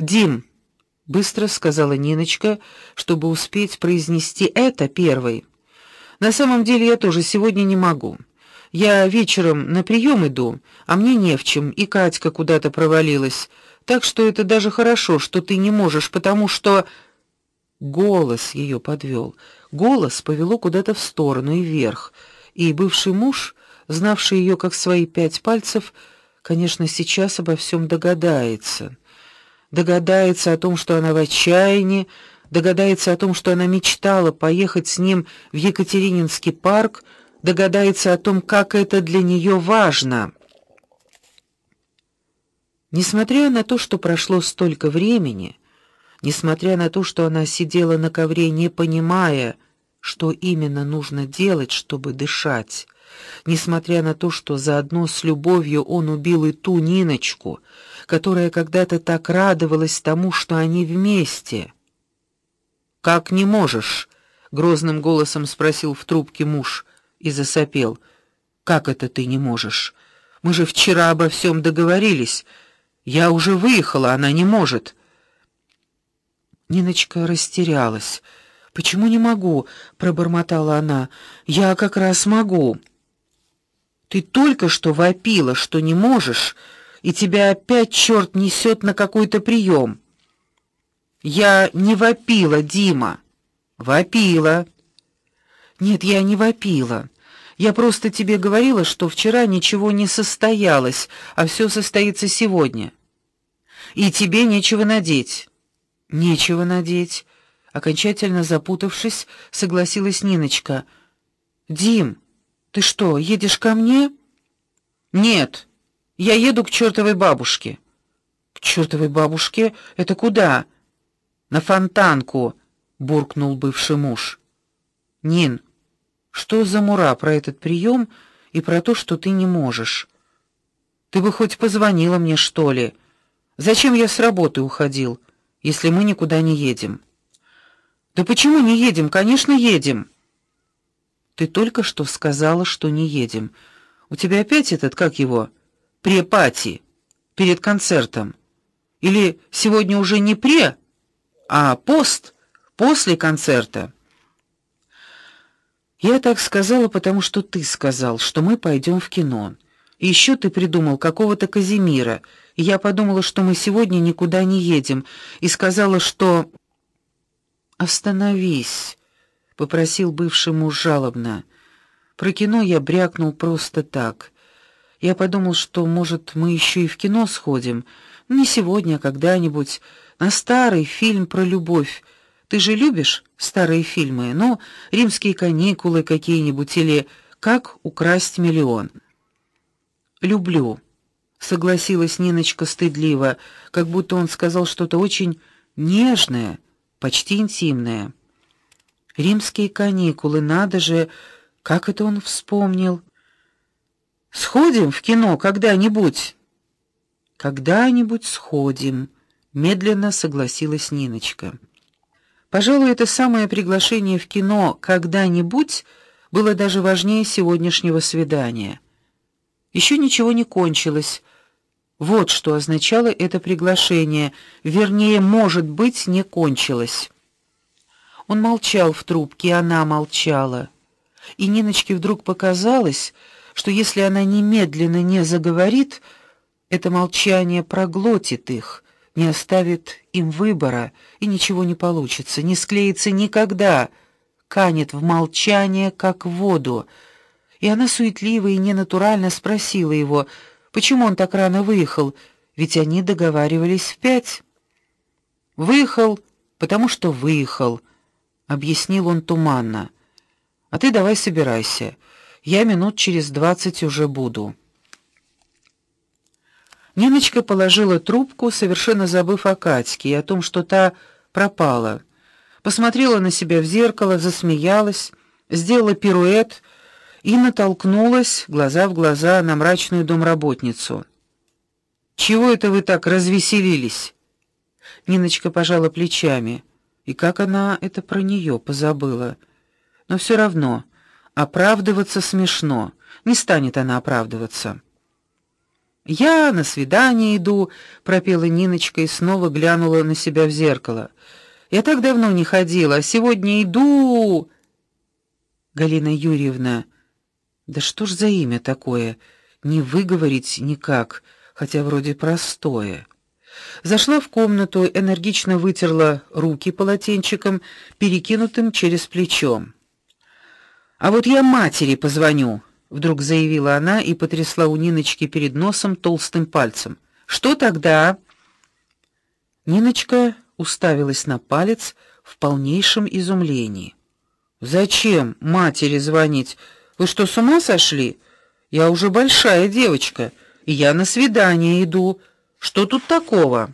Дим, быстро сказала Ниночка, чтобы успеть произнести это первой. На самом деле я тоже сегодня не могу. Я вечером на прием иду, а мне не в чем, и Катька куда-то провалилась. Так что это даже хорошо, что ты не можешь, потому что голос ее подвел. Голос повело куда-то в сторону и вверх. И бывший муж, знавший ее как свои пять пальцев, конечно, сейчас обо всем догадается. Догадается о том, что она в отчаянии, догадается о том, что она мечтала поехать с ним в Екатерининский парк догадается о том, как это для нее важно. Несмотря на то, что прошло столько времени, несмотря на то, что она сидела на ковре, не понимая, что именно нужно делать, чтобы дышать, несмотря на то, что заодно с любовью он убил и ту Ниночку, которая когда-то так радовалась тому, что они вместе. Как не можешь? грозным голосом спросил в трубке муж и засопел. Как это ты не можешь? Мы же вчера обо всем договорились. Я уже выехала, она не может. Ниночка растерялась. Почему не могу? пробормотала она. Я как раз могу. Ты только что вопила, что не можешь, и тебя опять черт несет на какой-то прием. Я не вопила, Дима. Вопила. Нет, я не вопила. Я просто тебе говорила, что вчера ничего не состоялось, а все состоится сегодня. И тебе нечего надеть. Нечего надеть, окончательно запутавшись, согласилась Ниночка. Дим, ты что, едешь ко мне? Нет. Я еду к чертовой бабушке. К чертовой бабушке? Это куда? На фонтанку, буркнул бывший муж. Нин, что за мура про этот прием и про то, что ты не можешь? Ты бы хоть позвонила мне, что ли? Зачем я с работы уходил, если мы никуда не едем? Да почему не едем? Конечно, едем. Ты только что сказала, что не едем. У тебя опять этот, как его, препати перед концертом. Или сегодня уже не пре, а пост после концерта. Я так сказала, потому что ты сказал, что мы пойдем в кино. И еще ты придумал какого-то Казимира. И я подумала, что мы сегодня никуда не едем, и сказала, что Остановись, попросил бывший муж жалобно. Про кино я брякнул просто так. Я подумал, что, может, мы еще и в кино сходим, не сегодня, а когда-нибудь, на старый фильм про любовь ты же любишь старые фильмы, ну, Римские каникулы какие-нибудь или Как украсть миллион. Люблю, согласилась Ниночка стыдливо, как будто он сказал что-то очень нежное, почти интимное. Римские каникулы, надо же, как это он вспомнил. Сходим в кино когда-нибудь. Когда-нибудь сходим, медленно согласилась Ниночка. Пожалуй, это самое приглашение в кино когда-нибудь было даже важнее сегодняшнего свидания. Еще ничего не кончилось. Вот что означало это приглашение, вернее, может быть, не кончилось. Он молчал в трубке, она молчала. И Ниночке вдруг показалось, что если она немедленно не заговорит, это молчание проглотит их не оставит им выбора, и ничего не получится, не склеится никогда, канет в молчание, как в воду. И она суетливо и ненатурально спросила его, почему он так рано выехал, ведь они договаривались в пять. Выехал, потому что выехал, объяснил он туманно. А ты давай собирайся. Я минут через двадцать уже буду. Ниночка положила трубку, совершенно забыв о Катьке и о том, что та пропала. Посмотрела на себя в зеркало, засмеялась, сделала пируэт и натолкнулась глаза в глаза на мрачную домработницу. Чего это вы так развеселились? Ниночка пожала плечами. И как она это про нее позабыла? Но все равно оправдываться смешно. Не станет она оправдываться. Я на свидание иду, пропела Ниночка и снова глянула на себя в зеркало. Я так давно не ходила, а сегодня иду. Галина Юрьевна, да что ж за имя такое? Не выговорить никак, хотя вроде простое. Зашла в комнату, энергично вытерла руки полотенчиком, перекинутым через плечо. А вот я матери позвоню, вдруг заявила она и потрясла у Ниночки перед носом толстым пальцем. Что тогда? Ниночка уставилась на палец в полнейшем изумлении. Зачем матери звонить? Вы что, с ума сошли? Я уже большая девочка, и я на свидание иду. Что тут такого?